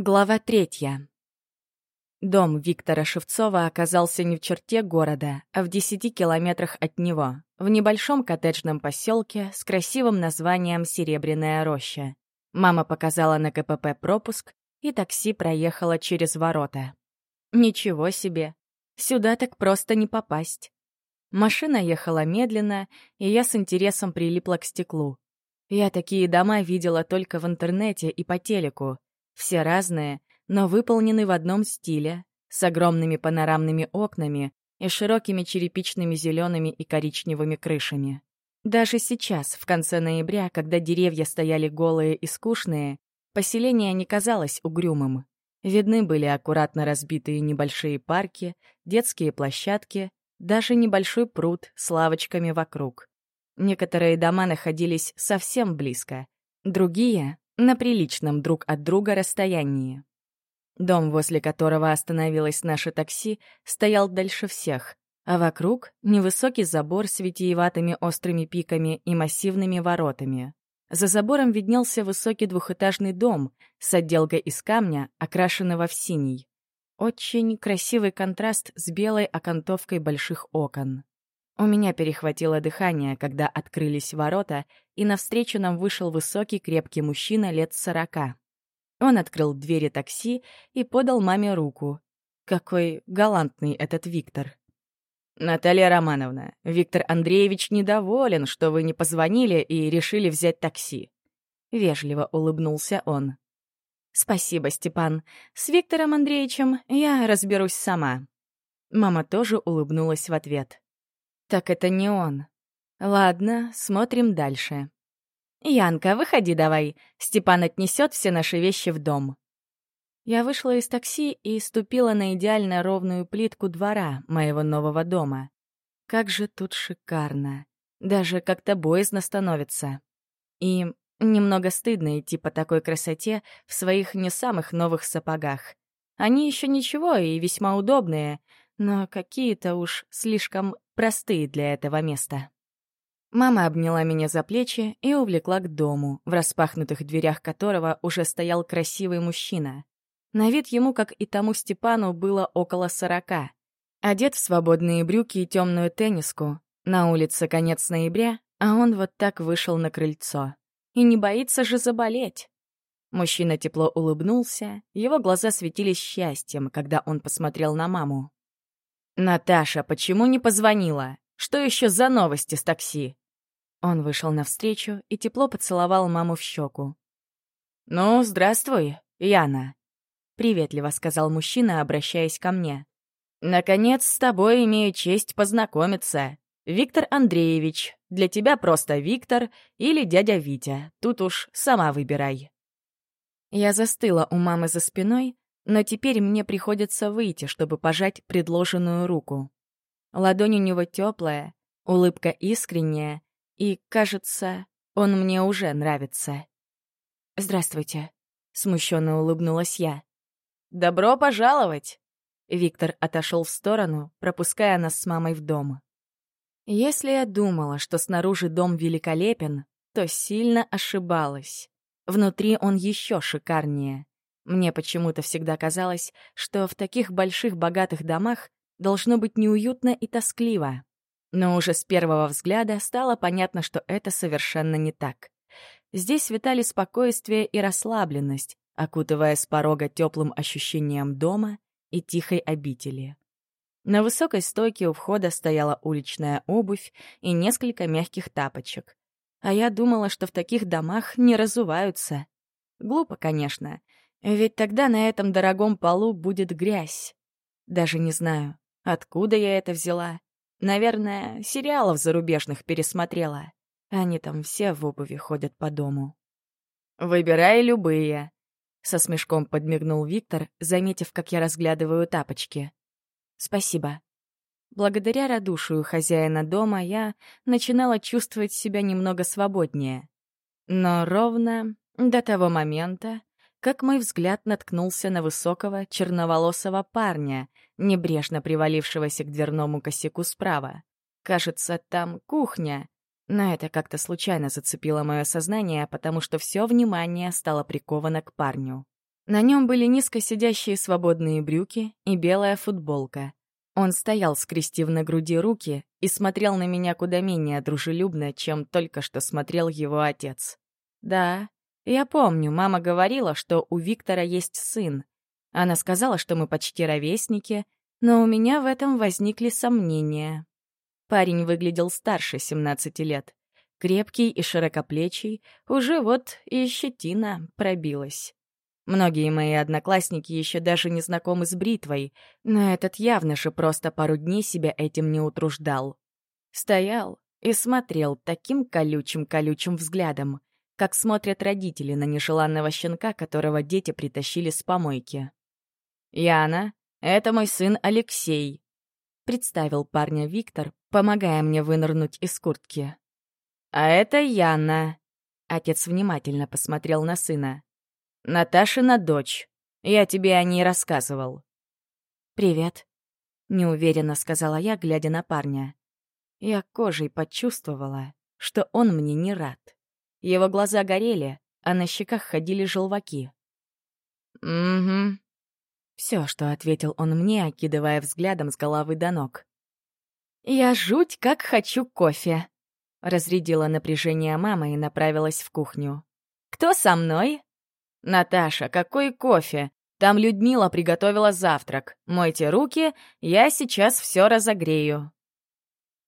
Глава третья. Дом Виктора Шевцова оказался не в черте города, а в десяти километрах от него, в небольшом коттеджном поселке с красивым названием «Серебряная роща». Мама показала на КПП пропуск, и такси проехало через ворота. Ничего себе! Сюда так просто не попасть. Машина ехала медленно, и я с интересом прилипла к стеклу. Я такие дома видела только в интернете и по телеку, все разные, но выполнены в одном стиле, с огромными панорамными окнами и широкими черепичными зелеными и коричневыми крышами. Даже сейчас, в конце ноября, когда деревья стояли голые и скучные, поселение не казалось угрюмым. Видны были аккуратно разбитые небольшие парки, детские площадки, даже небольшой пруд с лавочками вокруг. Некоторые дома находились совсем близко, другие на приличном друг от друга расстоянии. Дом, возле которого остановилось наше такси, стоял дальше всех, а вокруг — невысокий забор с витиеватыми острыми пиками и массивными воротами. За забором виднелся высокий двухэтажный дом с отделкой из камня, окрашенного в синий. Очень красивый контраст с белой окантовкой больших окон. У меня перехватило дыхание, когда открылись ворота, и навстречу нам вышел высокий крепкий мужчина лет сорока. Он открыл двери такси и подал маме руку. Какой галантный этот Виктор. «Наталья Романовна, Виктор Андреевич недоволен, что вы не позвонили и решили взять такси». Вежливо улыбнулся он. «Спасибо, Степан. С Виктором Андреевичем я разберусь сама». Мама тоже улыбнулась в ответ. Так это не он. Ладно, смотрим дальше. «Янка, выходи давай. Степан отнесет все наши вещи в дом». Я вышла из такси и ступила на идеально ровную плитку двора моего нового дома. Как же тут шикарно. Даже как-то боязно становится. И немного стыдно идти по такой красоте в своих не самых новых сапогах. Они еще ничего и весьма удобные, но какие-то уж слишком простые для этого места. Мама обняла меня за плечи и увлекла к дому, в распахнутых дверях которого уже стоял красивый мужчина. На вид ему, как и тому Степану, было около сорока. Одет в свободные брюки и темную тенниску. На улице конец ноября, а он вот так вышел на крыльцо. И не боится же заболеть. Мужчина тепло улыбнулся, его глаза светились счастьем, когда он посмотрел на маму. «Наташа, почему не позвонила? Что еще за новости с такси?» Он вышел навстречу и тепло поцеловал маму в щеку. «Ну, здравствуй, Яна», — приветливо сказал мужчина, обращаясь ко мне. «Наконец, с тобой имею честь познакомиться. Виктор Андреевич, для тебя просто Виктор или дядя Витя, тут уж сама выбирай». Я застыла у мамы за спиной, но теперь мне приходится выйти, чтобы пожать предложенную руку. Ладонь у него теплая, улыбка искренняя, и, кажется, он мне уже нравится. «Здравствуйте», — смущенно улыбнулась я. «Добро пожаловать!» Виктор отошел в сторону, пропуская нас с мамой в дом. Если я думала, что снаружи дом великолепен, то сильно ошибалась. Внутри он еще шикарнее. Мне почему-то всегда казалось, что в таких больших богатых домах должно быть неуютно и тоскливо. Но уже с первого взгляда стало понятно, что это совершенно не так. Здесь витали спокойствие и расслабленность, окутывая с порога теплым ощущением дома и тихой обители. На высокой стойке у входа стояла уличная обувь и несколько мягких тапочек. А я думала, что в таких домах не разуваются. Глупо, конечно, ведь тогда на этом дорогом полу будет грязь. Даже не знаю, откуда я это взяла. Наверное, сериалов зарубежных пересмотрела. Они там все в обуви ходят по дому. «Выбирай любые», — со смешком подмигнул Виктор, заметив, как я разглядываю тапочки. «Спасибо». Благодаря радушию хозяина дома я начинала чувствовать себя немного свободнее. Но ровно до того момента, как мой взгляд наткнулся на высокого черноволосого парня, небрежно привалившегося к дверному косяку справа. Кажется, там кухня. Но это как-то случайно зацепило мое сознание, потому что все внимание стало приковано к парню. На нем были низко сидящие свободные брюки и белая футболка. Он стоял, скрестив на груди руки, и смотрел на меня куда менее дружелюбно, чем только что смотрел его отец. Да, я помню, мама говорила, что у Виктора есть сын. Она сказала, что мы почти ровесники, но у меня в этом возникли сомнения. Парень выглядел старше 17 лет. Крепкий и широкоплечий, уже вот и щетина пробилась. Многие мои одноклассники еще даже не знакомы с бритвой, но этот явно же просто пару дней себя этим не утруждал. Стоял и смотрел таким колючим-колючим взглядом, как смотрят родители на нежеланного щенка, которого дети притащили с помойки. «Яна, это мой сын Алексей», — представил парня Виктор, помогая мне вынырнуть из куртки. «А это Яна», — отец внимательно посмотрел на сына. Наташина дочь. Я тебе о ней рассказывал». «Привет», — неуверенно сказала я, глядя на парня. Я кожей почувствовала, что он мне не рад. Его глаза горели, а на щеках ходили желваки. «Угу». Все, что ответил он мне, окидывая взглядом с головы до ног. «Я жуть как хочу кофе», — разрядила напряжение мама и направилась в кухню. «Кто со мной?» «Наташа, какой кофе? Там Людмила приготовила завтрак. Мойте руки, я сейчас все разогрею».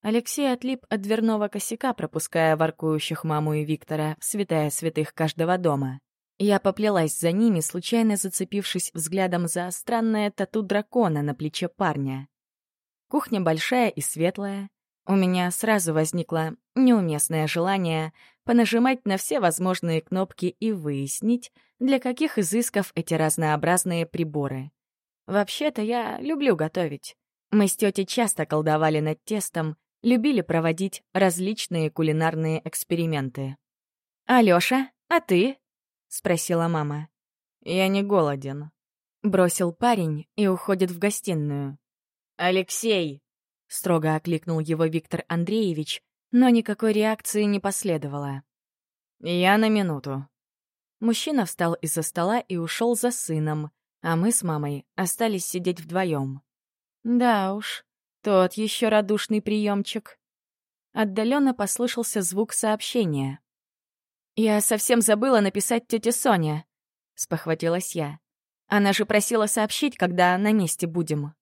Алексей отлип от дверного косяка, пропуская воркующих маму и Виктора святая святых каждого дома. Я поплелась за ними, случайно зацепившись взглядом за странное тату дракона на плече парня. Кухня большая и светлая. У меня сразу возникло неуместное желание понажимать на все возможные кнопки и выяснить, для каких изысков эти разнообразные приборы. Вообще-то я люблю готовить. Мы с тетей часто колдовали над тестом, любили проводить различные кулинарные эксперименты. «Алёша, а ты?» — спросила мама. «Я не голоден», — бросил парень и уходит в гостиную. «Алексей!» — строго окликнул его Виктор Андреевич, но никакой реакции не последовало. «Я на минуту». Мужчина встал из-за стола и ушел за сыном, а мы с мамой остались сидеть вдвоем. Да уж, тот еще радушный приемчик. Отдаленно послышался звук сообщения. «Я совсем забыла написать тете Соне», — спохватилась я. «Она же просила сообщить, когда на месте будем».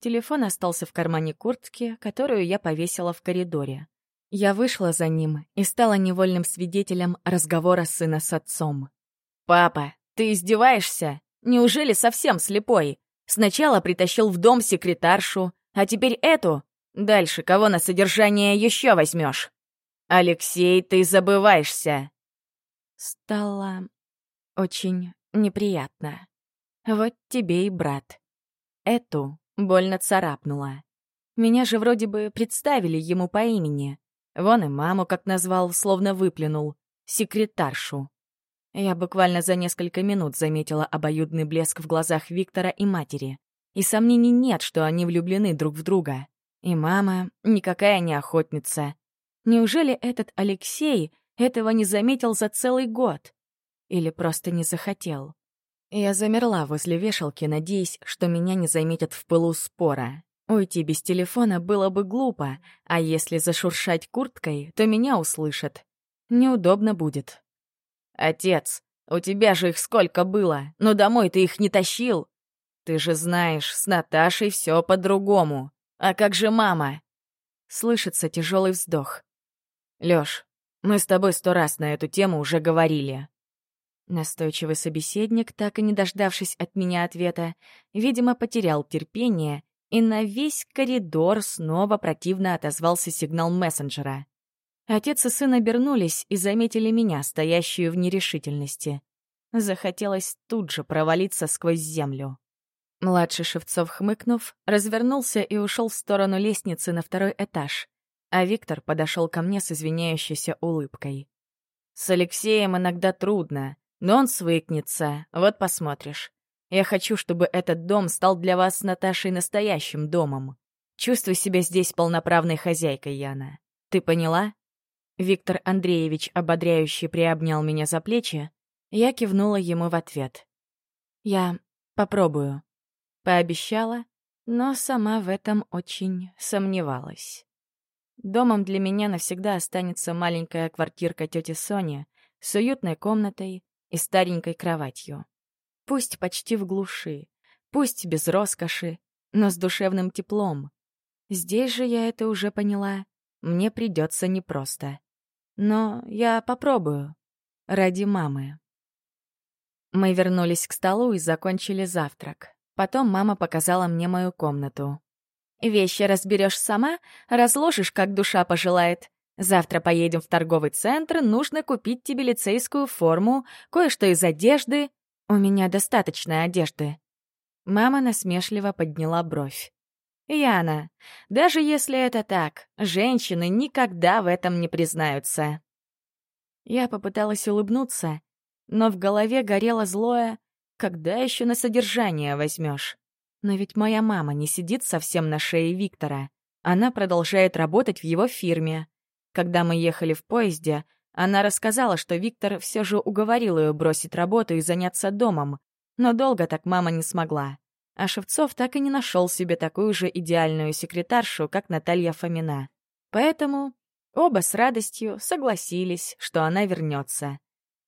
Телефон остался в кармане куртки, которую я повесила в коридоре. Я вышла за ним и стала невольным свидетелем разговора сына с отцом. «Папа, ты издеваешься? Неужели совсем слепой? Сначала притащил в дом секретаршу, а теперь эту? Дальше кого на содержание еще возьмешь? Алексей, ты забываешься!» Стало очень неприятно. Вот тебе и брат. Эту Больно царапнула. Меня же вроде бы представили ему по имени. Вон и маму как назвал, словно выплюнул. Секретаршу. Я буквально за несколько минут заметила обоюдный блеск в глазах Виктора и матери. И сомнений нет, что они влюблены друг в друга. И мама никакая не охотница. Неужели этот Алексей этого не заметил за целый год? Или просто не захотел? Я замерла возле вешалки, надеясь, что меня не заметят в пылу спора. Уйти без телефона было бы глупо, а если зашуршать курткой, то меня услышат. Неудобно будет. «Отец, у тебя же их сколько было, но домой ты их не тащил. Ты же знаешь, с Наташей все по-другому. А как же мама?» Слышится тяжелый вздох. «Лёш, мы с тобой сто раз на эту тему уже говорили. Настойчивый собеседник, так и не дождавшись от меня ответа, видимо, потерял терпение, и на весь коридор снова противно отозвался сигнал мессенджера. Отец и сын обернулись и заметили меня, стоящую в нерешительности. Захотелось тут же провалиться сквозь землю. Младший Шевцов, хмыкнув, развернулся и ушел в сторону лестницы на второй этаж, а Виктор подошел ко мне с извиняющейся улыбкой. «С Алексеем иногда трудно. Но он свыкнется, вот посмотришь. Я хочу, чтобы этот дом стал для вас с Наташей настоящим домом. Чувствуй себя здесь полноправной хозяйкой, Яна. Ты поняла?» Виктор Андреевич ободряюще приобнял меня за плечи. Я кивнула ему в ответ. Я попробую. Пообещала, но сама в этом очень сомневалась. Домом для меня навсегда останется маленькая квартирка тети Сони с уютной комнатой и старенькой кроватью. Пусть почти в глуши, пусть без роскоши, но с душевным теплом. Здесь же я это уже поняла. Мне придется непросто. Но я попробую. Ради мамы. Мы вернулись к столу и закончили завтрак. Потом мама показала мне мою комнату. «Вещи разберешь сама, разложишь, как душа пожелает. Завтра поедем в торговый центр, нужно купить тебе лицейскую форму, кое-что из одежды. У меня достаточно одежды». Мама насмешливо подняла бровь. «Яна, даже если это так, женщины никогда в этом не признаются». Я попыталась улыбнуться, но в голове горело злое «когда еще на содержание возьмешь?» Но ведь моя мама не сидит совсем на шее Виктора. Она продолжает работать в его фирме. Когда мы ехали в поезде, она рассказала, что Виктор все же уговорил ее бросить работу и заняться домом, но долго так мама не смогла. А Шевцов так и не нашел себе такую же идеальную секретаршу, как Наталья Фомина. Поэтому оба с радостью согласились, что она вернется.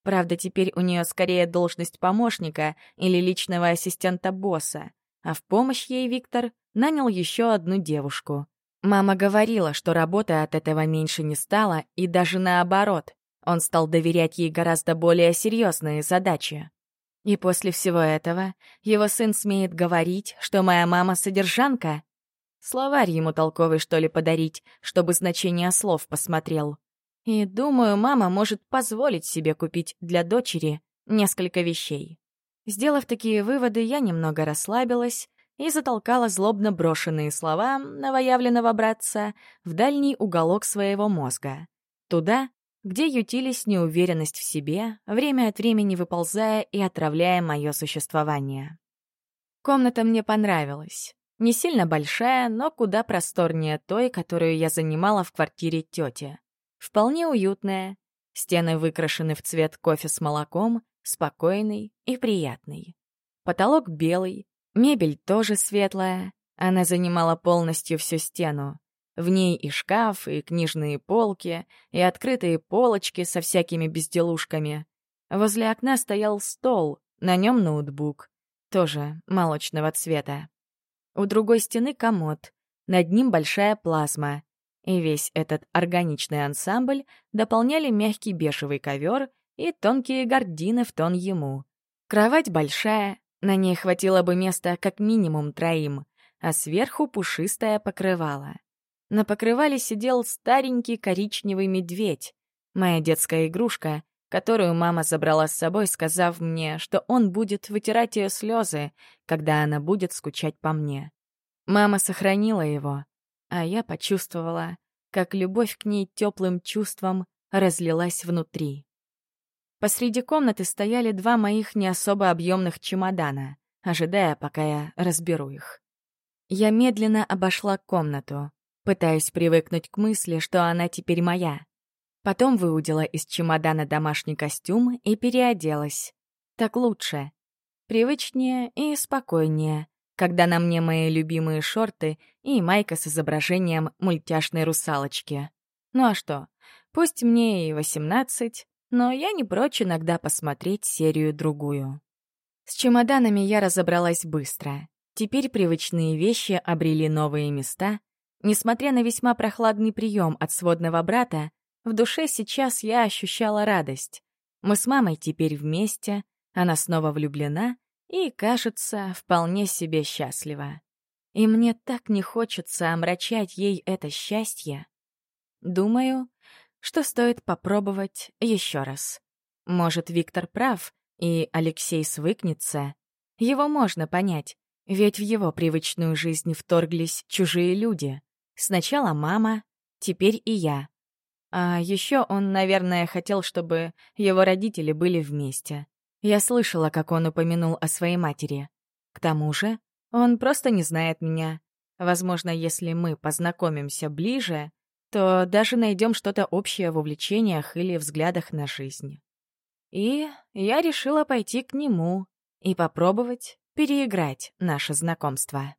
Правда, теперь у нее скорее должность помощника или личного ассистента босса, а в помощь ей Виктор нанял еще одну девушку. Мама говорила, что работы от этого меньше не стало, и даже наоборот, он стал доверять ей гораздо более серьезные задачи. И после всего этого его сын смеет говорить, что моя мама содержанка? Словарь ему толковый, что ли, подарить, чтобы значение слов посмотрел. И, думаю, мама может позволить себе купить для дочери несколько вещей. Сделав такие выводы, я немного расслабилась и затолкала злобно брошенные слова новоявленного братца в дальний уголок своего мозга. Туда, где ютились неуверенность в себе, время от времени выползая и отравляя мое существование. Комната мне понравилась. Не сильно большая, но куда просторнее той, которую я занимала в квартире тети. Вполне уютная. Стены выкрашены в цвет кофе с молоком, спокойный и приятный. Потолок белый, мебель тоже светлая. Она занимала полностью всю стену. В ней и шкаф, и книжные полки, и открытые полочки со всякими безделушками. Возле окна стоял стол, на нем ноутбук, тоже молочного цвета. У другой стены комод, над ним большая плазма. И весь этот органичный ансамбль дополняли мягкий бежевый ковер и тонкие гардины в тон ему. Кровать большая, на ней хватило бы места как минимум троим, а сверху пушистое покрывало. На покрывале сидел старенький коричневый медведь, моя детская игрушка, которую мама забрала с собой, сказав мне, что он будет вытирать ее слезы, когда она будет скучать по мне. Мама сохранила его, а я почувствовала, как любовь к ней теплым чувством разлилась внутри. Посреди комнаты стояли два моих не особо объемных чемодана, ожидая, пока я разберу их. Я медленно обошла комнату пытаясь привыкнуть к мысли, что она теперь моя. Потом выудила из чемодана домашний костюм и переоделась. Так лучше. Привычнее и спокойнее, когда на мне мои любимые шорты и майка с изображением мультяшной русалочки. Ну а что, пусть мне и 18, но я не прочь иногда посмотреть серию-другую. С чемоданами я разобралась быстро. Теперь привычные вещи обрели новые места, Несмотря на весьма прохладный прием от сводного брата, в душе сейчас я ощущала радость. Мы с мамой теперь вместе, она снова влюблена и, кажется, вполне себе счастлива. И мне так не хочется омрачать ей это счастье. Думаю, что стоит попробовать еще раз. Может, Виктор прав, и Алексей свыкнется. Его можно понять, ведь в его привычную жизнь вторглись чужие люди. Сначала мама, теперь и я. А еще он, наверное, хотел, чтобы его родители были вместе. Я слышала, как он упомянул о своей матери. К тому же, он просто не знает меня. Возможно, если мы познакомимся ближе, то даже найдем что-то общее в увлечениях или взглядах на жизнь. И я решила пойти к нему, и попробовать переиграть наше знакомство.